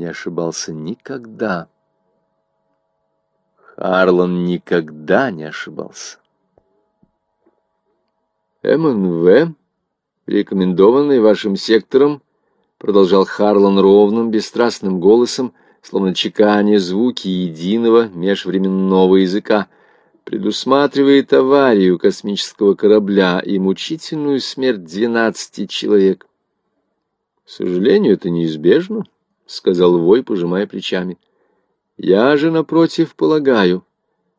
не ошибался никогда. Харлан никогда не ошибался. МНВ, рекомендованный вашим сектором, продолжал Харлан ровным, бесстрастным голосом, словно чеканя звуки единого межвременного языка, предусматривает аварию космического корабля и мучительную смерть двенадцати человек. К сожалению, это неизбежно, — сказал Вой, пожимая плечами. Я же, напротив, полагаю,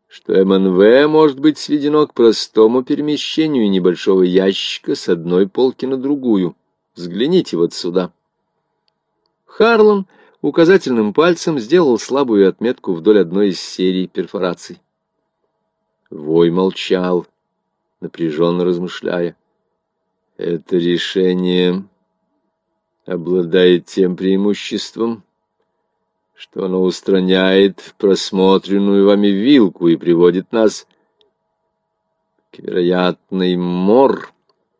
что МНВ может быть сведено к простому перемещению небольшого ящика с одной полки на другую. Взгляните вот сюда. Харлан указательным пальцем сделал слабую отметку вдоль одной из серий перфораций. Вой молчал, напряженно размышляя. Это решение обладает тем преимуществом, что оно устраняет просмотренную вами вилку и приводит нас к вероятной мор,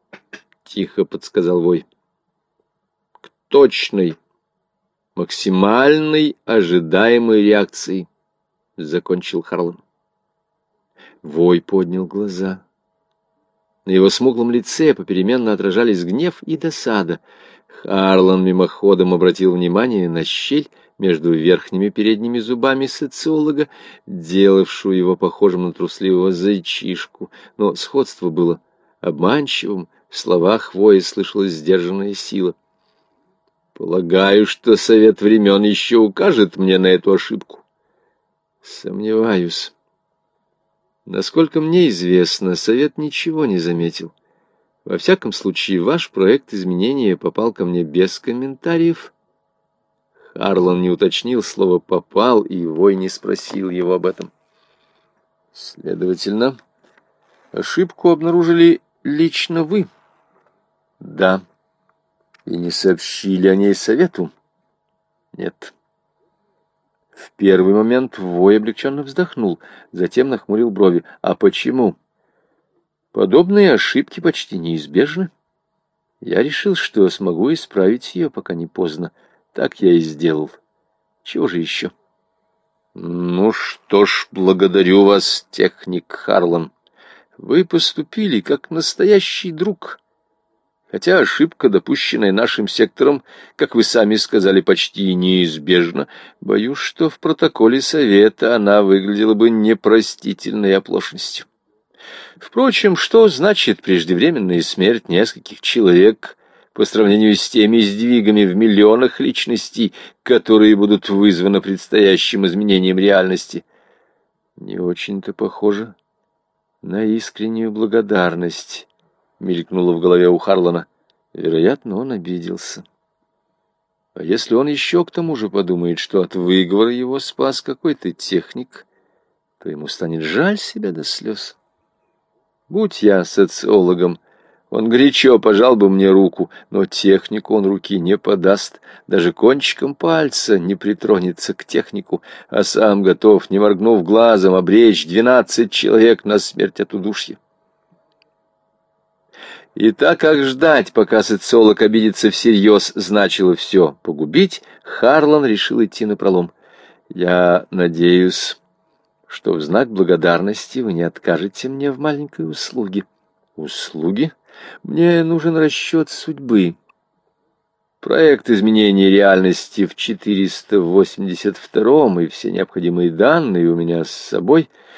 — тихо подсказал Вой, — к точной, максимальной ожидаемой реакции, — закончил Харлан. Вой поднял глаза. На его смуглом лице попеременно отражались гнев и досада. Харлан мимоходом обратил внимание на щель между верхними передними зубами социолога, делавшую его похожим на трусливого зайчишку. Но сходство было обманчивым, в словах Воя слышалась сдержанная сила. «Полагаю, что совет времен еще укажет мне на эту ошибку». «Сомневаюсь». Насколько мне известно, совет ничего не заметил. Во всяком случае, ваш проект изменения попал ко мне без комментариев. Харлан не уточнил слово «попал», и Вой не спросил его об этом. Следовательно, ошибку обнаружили лично вы. Да. И не сообщили о ней совету? Нет. В первый момент Вой облегченно вздохнул, затем нахмурил брови. А почему? Подобные ошибки почти неизбежны. Я решил, что смогу исправить ее, пока не поздно. Так я и сделал. Чего же еще? Ну что ж, благодарю вас, техник Харлан. Вы поступили как настоящий друг. Хотя ошибка, допущенная нашим сектором, как вы сами сказали, почти неизбежна, боюсь, что в протоколе совета она выглядела бы непростительной оплошностью. Впрочем, что значит преждевременная смерть нескольких человек по сравнению с теми сдвигами в миллионах личностей, которые будут вызваны предстоящим изменением реальности? Не очень-то похоже на искреннюю благодарность мелькнуло в голове у Харлана. Вероятно, он обиделся. А если он еще к тому же подумает, что от выговора его спас какой-то техник, то ему станет жаль себя до слез. Будь я социологом, он горячо пожал бы мне руку, но технику он руки не подаст, даже кончиком пальца не притронется к технику, а сам готов, не моргнув глазом, обречь двенадцать человек на смерть от удушья. И так как ждать, пока социолог обидится всерьез, значило все погубить, Харлан решил идти на пролом. «Я надеюсь, что в знак благодарности вы не откажете мне в маленькой услуге». «Услуги? Мне нужен расчет судьбы». Проект изменения реальности в 482 и все необходимые данные у меня с собой —